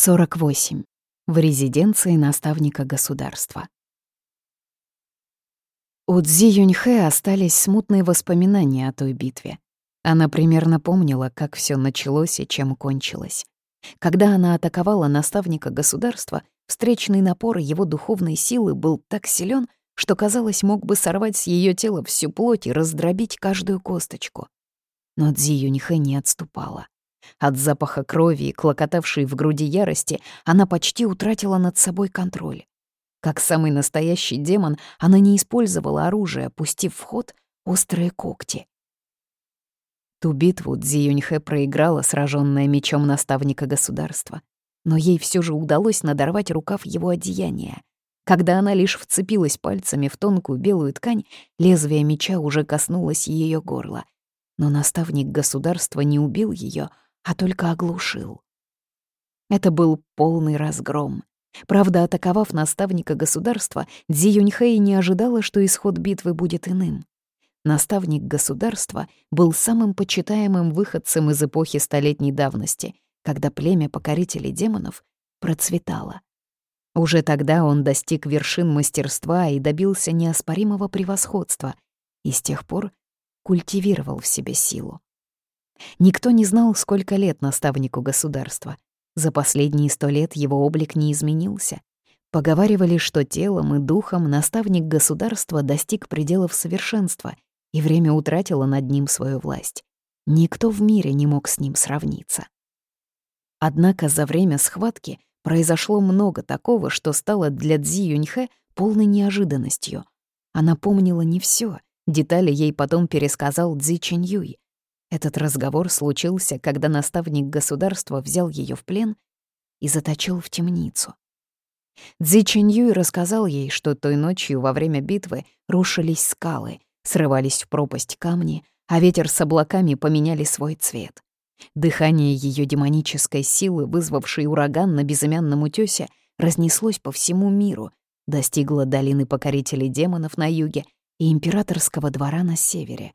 48. В резиденции наставника государства. У Цзи Юньхэ остались смутные воспоминания о той битве. Она примерно помнила, как все началось и чем кончилось. Когда она атаковала наставника государства, встречный напор его духовной силы был так силен, что, казалось, мог бы сорвать с ее тела всю плоть и раздробить каждую косточку. Но Цзи Юньхэ не отступала. От запаха крови и клокотавшей в груди ярости она почти утратила над собой контроль. Как самый настоящий демон, она не использовала оружие, пустив в ход острые когти. Ту битву Цзи Юньхэ проиграла, сраженная мечом наставника государства. Но ей все же удалось надорвать рукав его одеяния. Когда она лишь вцепилась пальцами в тонкую белую ткань, лезвие меча уже коснулось ее горла. Но наставник государства не убил ее, а только оглушил. Это был полный разгром. Правда, атаковав наставника государства, Дзи Юньхэй не ожидала, что исход битвы будет иным. Наставник государства был самым почитаемым выходцем из эпохи столетней давности, когда племя покорителей демонов процветало. Уже тогда он достиг вершин мастерства и добился неоспоримого превосходства, и с тех пор культивировал в себе силу. Никто не знал, сколько лет наставнику государства. За последние сто лет его облик не изменился. Поговаривали, что телом и духом наставник государства достиг пределов совершенства, и время утратило над ним свою власть. Никто в мире не мог с ним сравниться. Однако за время схватки произошло много такого, что стало для Цзи Юньхэ полной неожиданностью. Она помнила не все, детали ей потом пересказал Цзи Чиньюй, этот разговор случился, когда наставник государства взял ее в плен и заточил в темницу. Цзи Чиньюй рассказал ей, что той ночью во время битвы рушились скалы, срывались в пропасть камни, а ветер с облаками поменяли свой цвет. Дыхание ее демонической силы, вызвавшей ураган на безымянном утёсе, разнеслось по всему миру, достигло долины покорителей демонов на юге и императорского двора на севере.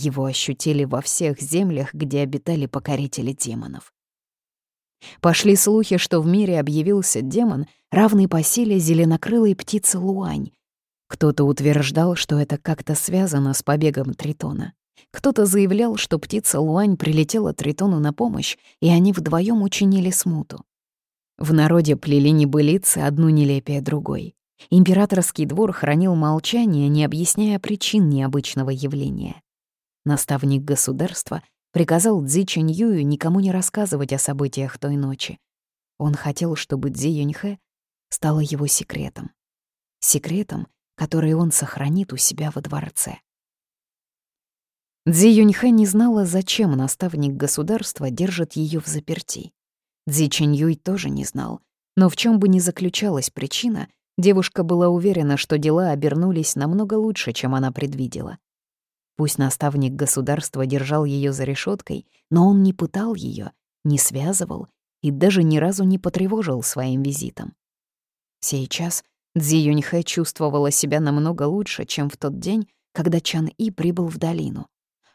Его ощутили во всех землях, где обитали покорители демонов. Пошли слухи, что в мире объявился демон, равный по силе зеленокрылой птицы Луань. Кто-то утверждал, что это как-то связано с побегом Тритона. Кто-то заявлял, что птица Луань прилетела Тритону на помощь, и они вдвоем учинили смуту. В народе плели небылицы одну нелепее другой. Императорский двор хранил молчание, не объясняя причин необычного явления. Наставник государства приказал Цзи Чиньюю никому не рассказывать о событиях той ночи. Он хотел, чтобы Цзи Юньхэ стала его секретом. Секретом, который он сохранит у себя во дворце. Цзи Юньхэ не знала, зачем наставник государства держит ее в заперти. Цзи Чиньюй тоже не знал, но в чем бы ни заключалась причина, девушка была уверена, что дела обернулись намного лучше, чем она предвидела. Пусть наставник государства держал ее за решеткой, но он не пытал ее, не связывал и даже ни разу не потревожил своим визитом. Сейчас Цзи Юньхэ чувствовала себя намного лучше, чем в тот день, когда Чан И прибыл в долину.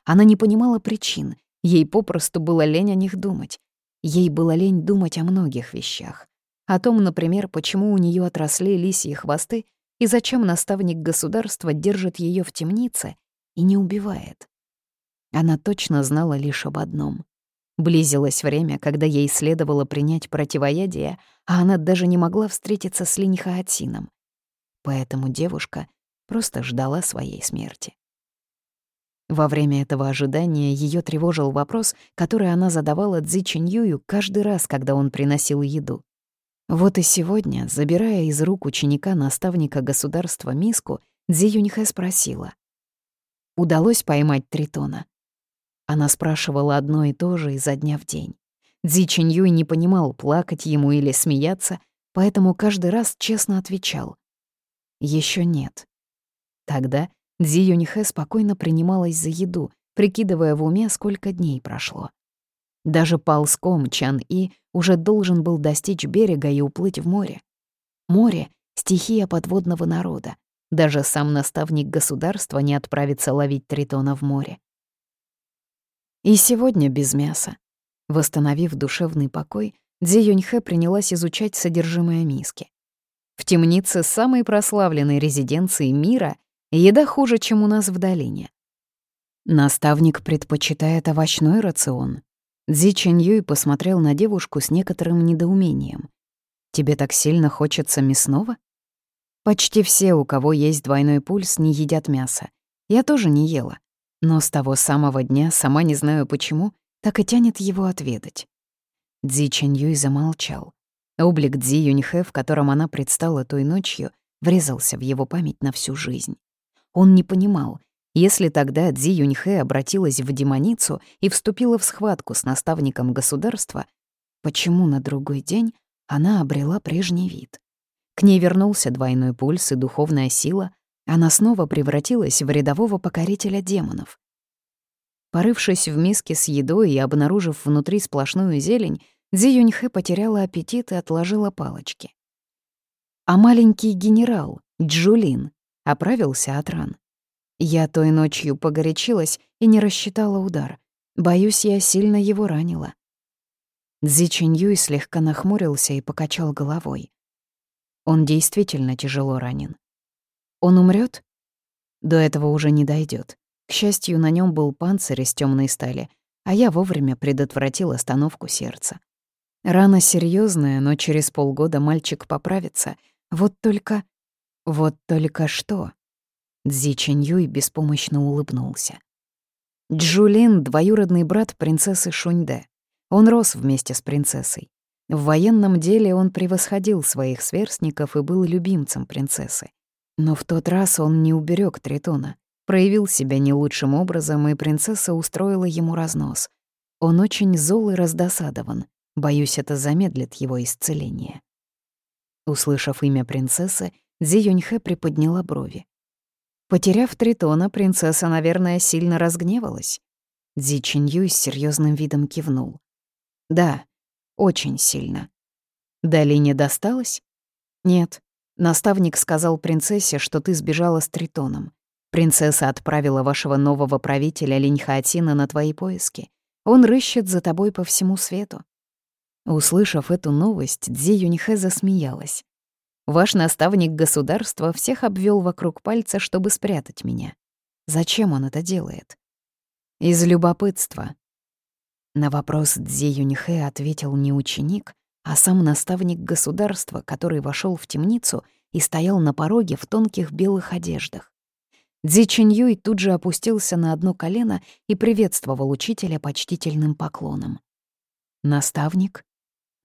Она не понимала причин, ей попросту было лень о них думать. Ей было лень думать о многих вещах. О том, например, почему у нее отросли лисьи хвосты и зачем наставник государства держит ее в темнице и не убивает. Она точно знала лишь об одном. Близилось время, когда ей следовало принять противоядие, а она даже не могла встретиться с Линьхаатином. Поэтому девушка просто ждала своей смерти. Во время этого ожидания ее тревожил вопрос, который она задавала Цзи Чиньюю каждый раз, когда он приносил еду. Вот и сегодня, забирая из рук ученика наставника государства миску, Цзи Юньхэ спросила, удалось поймать Тритона? Она спрашивала одно и то же изо дня в день. Дзи Чиньюй не понимал, плакать ему или смеяться, поэтому каждый раз честно отвечал. Еще нет. Тогда Дзи Юнихэ спокойно принималась за еду, прикидывая в уме, сколько дней прошло. Даже ползком Чан И уже должен был достичь берега и уплыть в море. Море — стихия подводного народа. Даже сам наставник государства не отправится ловить тритона в море. И сегодня без мяса. Восстановив душевный покой, Дзи Юньхэ принялась изучать содержимое миски. В темнице самой прославленной резиденции мира еда хуже, чем у нас в долине. Наставник предпочитает овощной рацион. Дзи Чэнь посмотрел на девушку с некоторым недоумением. «Тебе так сильно хочется мясного?» Почти все, у кого есть двойной пульс, не едят мясо. Я тоже не ела. Но с того самого дня, сама не знаю почему, так и тянет его отведать. Дзи Чэнь замолчал. Облик Дзи Юньхэ, в котором она предстала той ночью, врезался в его память на всю жизнь. Он не понимал, если тогда Дзи Юньхэ обратилась в демоницу и вступила в схватку с наставником государства, почему на другой день она обрела прежний вид? К ней вернулся двойной пульс и духовная сила, она снова превратилась в рядового покорителя демонов. Порывшись в миске с едой и обнаружив внутри сплошную зелень, Дзи Юньхэ потеряла аппетит и отложила палочки. А маленький генерал, Джулин, оправился от ран. Я той ночью погорячилась и не рассчитала удар. Боюсь, я сильно его ранила. Дзи Чиньюй слегка нахмурился и покачал головой. Он действительно тяжело ранен. Он умрет? До этого уже не дойдет. К счастью, на нем был панцирь из темной стали, а я вовремя предотвратил остановку сердца. Рана серьезная, но через полгода мальчик поправится. Вот только... Вот только что? Дзи Чэньюй беспомощно улыбнулся. Джулин — двоюродный брат принцессы Шуньде. Он рос вместе с принцессой. В военном деле он превосходил своих сверстников и был любимцем принцессы. Но в тот раз он не уберег Тритона, проявил себя не лучшим образом, и принцесса устроила ему разнос. Он очень зол и раздосадован. Боюсь, это замедлит его исцеление. Услышав имя принцессы, Зи Юньхэ приподняла брови. Потеряв Тритона, принцесса, наверное, сильно разгневалась. Зи Чинью с серьезным видом кивнул. Да, очень сильно. Долине досталось? Нет. Наставник сказал принцессе, что ты сбежала с Тритоном. Принцесса отправила вашего нового правителя Линьхаатина на твои поиски. Он рыщет за тобой по всему свету. Услышав эту новость, Дзи Юньхэ засмеялась. «Ваш наставник государства всех обвел вокруг пальца, чтобы спрятать меня. Зачем он это делает?» «Из любопытства», на вопрос Дзи Юньхэ ответил не ученик, а сам наставник государства, который вошел в темницу и стоял на пороге в тонких белых одеждах. Дзи Чиньюй тут же опустился на одно колено и приветствовал учителя почтительным поклоном. «Наставник?»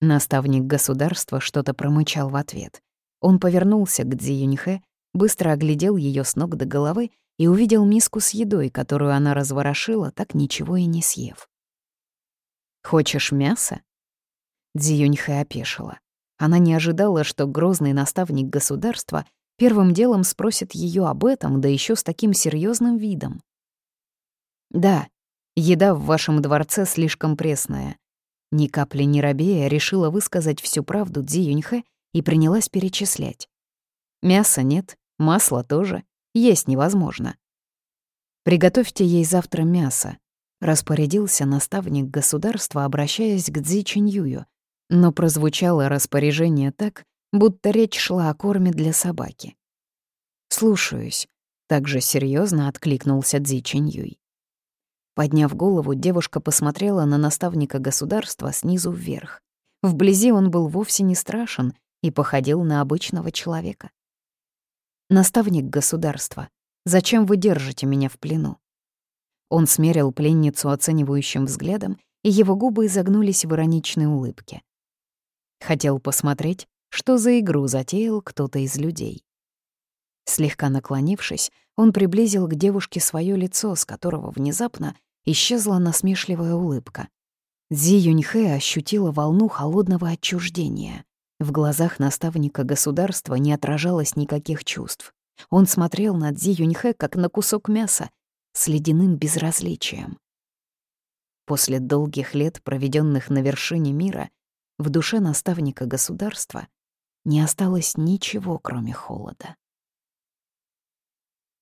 Наставник государства что-то промычал в ответ. Он повернулся к Дзи Юньхэ, быстро оглядел ее с ног до головы и увидел миску с едой, которую она разворошила, так ничего и не съев. «Хочешь мясо?» Дзиюньхэ опешила. Она не ожидала, что грозный наставник государства первым делом спросит ее об этом, да еще с таким серьезным видом. «Да, еда в вашем дворце слишком пресная». Ни капли не робея решила высказать всю правду Дзи Юньхэ и принялась перечислять. «Мяса нет, масла тоже, есть невозможно. Приготовьте ей завтра мясо, распорядился наставник государства, обращаясь к Цзи Чиньюю, но прозвучало распоряжение так, будто речь шла о корме для собаки. «Слушаюсь», — также серьезно откликнулся Цзи Чиньюй. Подняв голову, девушка посмотрела на наставника государства снизу вверх. Вблизи он был вовсе не страшен и походил на обычного человека. «Наставник государства, зачем вы держите меня в плену?» Он смерил пленницу оценивающим взглядом, и его губы изогнулись в ироничной улыбке. Хотел посмотреть, что за игру затеял кто-то из людей. Слегка наклонившись, он приблизил к девушке свое лицо, с которого внезапно исчезла насмешливая улыбка. Зи Юньхэ ощутила волну холодного отчуждения. В глазах наставника государства не отражалось никаких чувств. Он смотрел на Зи Юньхэ как на кусок мяса, с ледяным безразличием. После долгих лет, проведенных на вершине мира, в душе наставника государства не осталось ничего, кроме холода.